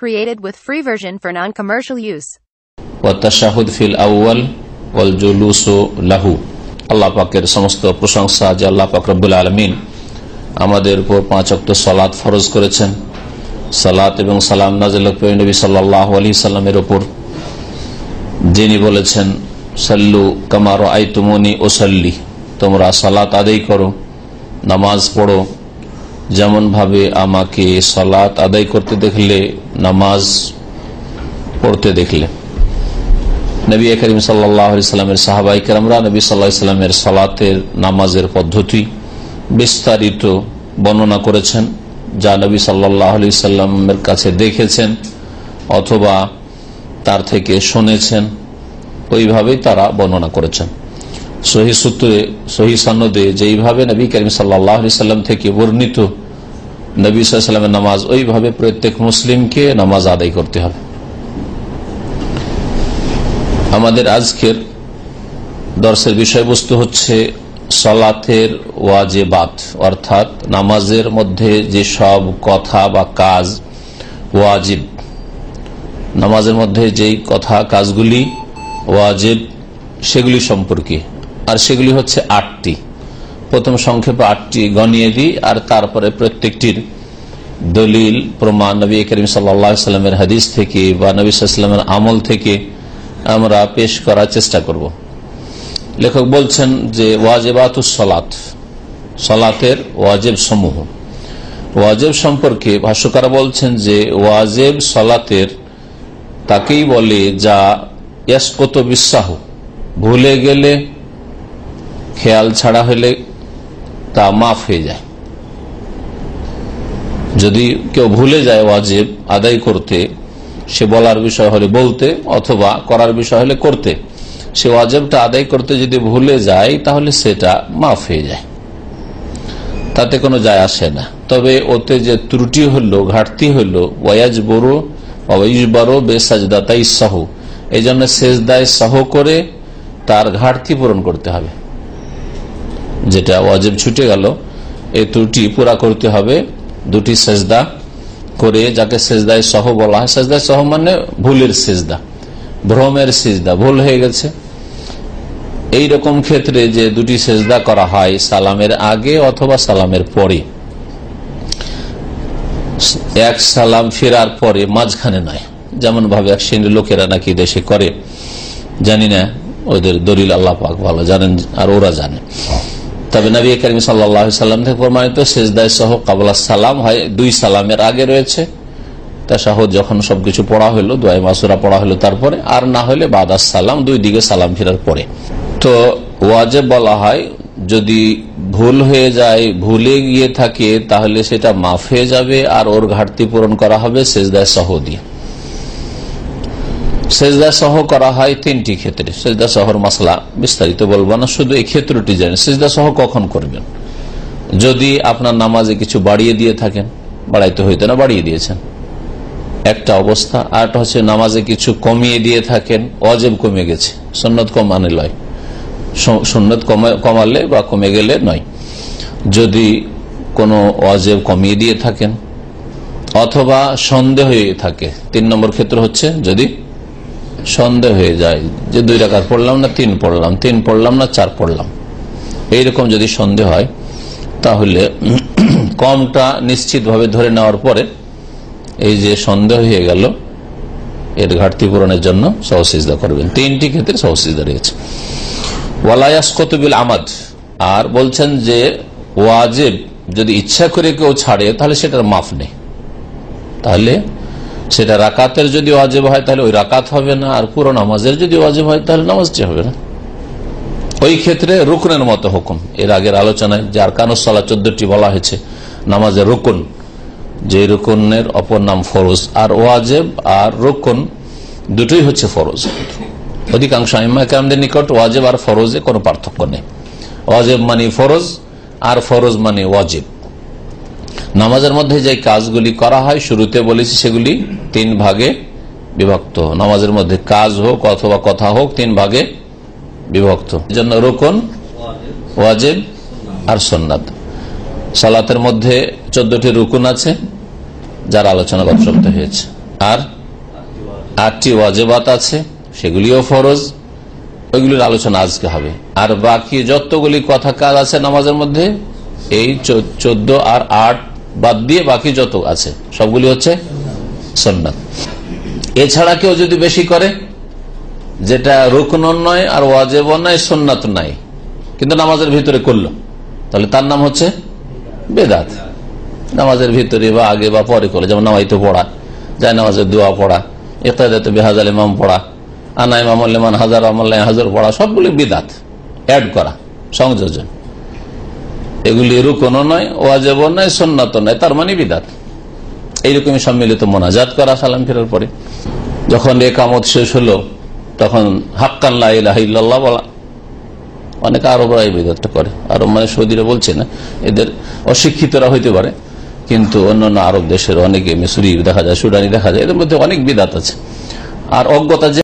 Created with free version for non-commercial use. ফিল আউয়াল ওয়াল জুলুসু লাহু আল্লাহ পাকের সমস্ত প্রশংসা যে আল্লাহ পাক রব্বুল আলমিন আমাদের উপর পাঁচ অক্ট সালাত ফরজ করেছেন। সালাত এবং সালাম নাজিল নবী সাল্লাহ আলী সাল্লামের ওপর যিনি বলেছেন, সাল্লু কামার আইতুমনি ও সাল্লি তোমরা সালাত আদায় করো, নামাজ পড়ো যেমন ভাবে আমাকে সালাত আদায় করতে দেখলে, নামাজ পড়তে দেখলে। নবী করিম সাল্লামের সাহাবাই কেরামরা নবী সাল্লাহ সাল্লামের সালাতের নামাজের পদ্ধতি বিস্তারিত বর্ণনা করেছেন, যা নবী সাল্লাহ আলি সাল্লামের কাছে দেখেছেন অথবা তার থেকে শুনেছেন। ওইভাবেই তারা বর্ণনা করেছেন। সহি সূত্রে, সহি সন্নদে যেইভাবে নবী করিম সাল্লাহ সাল্লাম থেকে বর্ণিত নবী সাল্লামের নামাজ ওইভাবে প্রত্যেক মুসলিমকে নামাজ আদায় করতে হবে। আমাদের আজকের দর্শের বিষয়বস্তু হচ্ছে সলাতের ওয়াজেবাত, অর্থাৎ নামাজের মধ্যে যে সব কথা বা কাজ ওয়াজিব, নামাজের মধ্যে যেই কথা কাজগুলি ওয়াজেব, সেগুলি সম্পর্কে। আর সেগুলি হচ্ছে আটটি। প্রথম সংক্ষেপে আটটি গণিয়ে দিই, আর তারপরে প্রত্যেকটির দলিল, প্রমাণ নবী করিম সাল্লামের হাদিস থেকে বা নবী আমল থেকে আমরা পেশ করার চেষ্টা করব। লেখক বলছেন যে ওয়াজেবাতুস সলাত, সলাতের ওয়াজেব সমূহ। ওয়াজেব সম্পর্কে ভাষ্যকারা বলছেন যে ওয়াজেব সলাতের তাকেই বলে যা ইয়াসকত বিশ্বাহ ভুলে গেলে, খেয়াল ছাড়া হলে তা মাফ হয়ে যায়। যদি কেউ ভুলে যায় ওয়াজেব আদায় করতে, সে বলার বিষয় হলে বলতে অথবা করার বিষয় হলে করতে, সে ওয়াজেবটা আদায় করতে যদি ভুলে যায়, তাহলে সেটা মাফ হয়ে যায়। তাতে কোনো যায় আসে না। তবে ওতে যে ত্রুটি হলো, ঘাটতি হলো ওয়াজ বড়ো বড়ো বেসাজদাতাই সহ এই জন্য শেষদায় সহ করে তার ঘাটতি পূরণ করতে হবে। যেটা ওয়াজেব ছুটে গেল, এই ত্রুটি পুরা করতে হবে, দুটি সেজদা করে যাকে সেজদায় সহ বলা হয়, সেজদায় সহ মানে ভুলের সেজদা, ভ্রমের সেজদা, ভুল হয়ে গেছে। এই রকম ক্ষেত্রে যে দুটি সেজদা করা হয়, সালামের আগে অথবা সালামের পরে। এক সালাম ফেরার পরে মাঝখানে নয়, যেমন ভাবে এক শ্রেণির লোকেরা নাকি দেশে করে। জানি না, ওদের দলিল আল্লাহ পাক ভালো জানেন আর ওরা জানে। তবে নবী করিম সাল্লাম থেকে প্রমাণিত শেষদায় সহ কাবলা সালাম হয়, দুই সালামের আগে রয়েছে। তাসাহদ যখন সবকিছু পড়া হলো দোয়াই মাসুরা পড়া হলো তারপরে, আর না হলে বাদাস সালাম, দুই দিকে সালাম ফেরার পরে। তো ওয়াজেব বলা হয়, যদি ভুল হয়ে যায়, ভুলে গিয়ে থাকে, তাহলে সেটা মাফ হয়ে যাবে, আর ওর ঘাটতি পূরণ করা হবে শেষদায় সহ দিয়ে। সেজদা সহ করা হয় তিনটি ক্ষেত্রে। সেজদা সহর মাসলা, বিস্তারিত বলব না, শুধু এই ক্ষেত্রটি জানেন সেজদা সহ কখন করবেন? যদি আপনার নামাজে কিছু বাড়িয়ে দিয়ে থাকেন, বাড়াইতে হইতে না, বাড়িয়ে দিয়েছেন। একটা অবস্থা। আর হচ্ছে নামাজে কিছু কমিয়ে দিয়ে থাকেন অজেব কমে গেছে। সন্ন্যত কমানে লয় সন্ন্যত কমালে বা কমে গেলে নয়। যদি কোনো অজেব কমিয়ে দিয়ে থাকেন, অথবা সন্দেহ হয়ে থাকে, তিন নম্বর ক্ষেত্র হচ্ছে যদি সন্দেহ হয়ে যায় যে দুই রাকাত পড়লাম না তিন পড়লাম তিন পড়লাম না চার পড়লাম। এইরকম যদি সন্দেহ হয়, তাহলে কমটা নিশ্চিতভাবে ধরে নেওয়ার পরে এই যে সন্দেহ হয়ে গেল, এর ঘাটতি পূরণের জন্য সহসিজদা করবেন। তিনটি ক্ষেত্রে সহসিজদা রয়েছে। ওয়ালায়াস কতবিল আমাদ, আর বলছেন যে ওয়াজেব, যদি ইচ্ছা করে কেউ ছাড়ে, তাহলে সেটার মাফ নেই। তাহলে সেটা রাকাতের যদি ওয়াজেব হয়, তাহলে ওই রাকাত হবে না। আর পুরো নামাজের যদি ওয়াজেব হয়, তাহলে নামাজটি হবে না। ওই ক্ষেত্রে রুকনের মতো হুকুম। এর আগের আলোচনায় যে আরকানুসলা চোদ্দটি বলা হয়েছে, নামাজের রুকুন যে রুকুনের অপর নাম ফরজ আর ওয়াজেব আর রুকুন, দুটোই হচ্ছে ফরজ। অধিকাংশ আমাদের নিকট ওয়াজেব আর ফরজে কোনো পার্থক্য নেই। ওয়াজেব মানে ফরজ, আর ফরজ মানে ওয়াজেব। নামাজের মধ্যে যে কাজগুলি করা হয়, শুরুতে বলেছি সেগুলি তিন ভাগে বিভক্ত। নামাজের মধ্যে কাজ হোক অথবা কথা হোক, তিন ভাগে বিভক্ত। জন্য রোকন, ওয়াজেব আর সোননাথ সালাতের মধ্যে চোদ্দটি রুকুন আছে, যার আলোচনা গত সপ্তাহে হয়েছে। আর আটটি ওয়াজেবাত আছে, সেগুলিও ফরজ। ওইগুলির আলোচনা আজকে হবে। আর বাকি যতগুলি কথা কাজ আছে নামাজের মধ্যে এই চোদ্দ আর আট বাদ দিয়ে বাকি যত আছে, সবগুলি হচ্ছে সন্ন্যাত এছাড়া কেউ যদি বেশি করে, যেটা রুকন নয় আর ওয়াজেব নয় সন্ন্যাত নাই, কিন্তু নামাজের ভিতরে করল, তাহলে তার নাম হচ্ছে বেদাত। নামাজের ভিতরে বা আগে বা পরে করল, যেমন নামাইতে পড়া, যায় নামাজের দোয়া পড়া এতাদাতে বেহাজাল ইমাম পড়া, আনা ইমাম হাজার আমল্লাহ হাজার পড়া, সবগুলি বিদাত অ্যাড করা, সংযোজন। এগুলি রুকনও নয় ওয়াজেব নয় সন্ন্যত নয়, তার মানে বিদাত। এইরকমই সম্মিলিত মোনাজাত করা সালাম ফেরার পরে। যখন একামত শেষ হলো, তখন হাক্কান লাহ বলা। অনেক আরবরা এই বিদাতটা করে। আরব মানে সৌদিরা বলছে না, এদের অশিক্ষিতরা হইতে পারে। কিন্তু অন্যান্য আরব দেশের অনেকে, মিসরি দেখা যায়, সুডানি দেখা যায়, এদের মধ্যে অনেক বিদাত আছে। আর অজ্ঞতা যে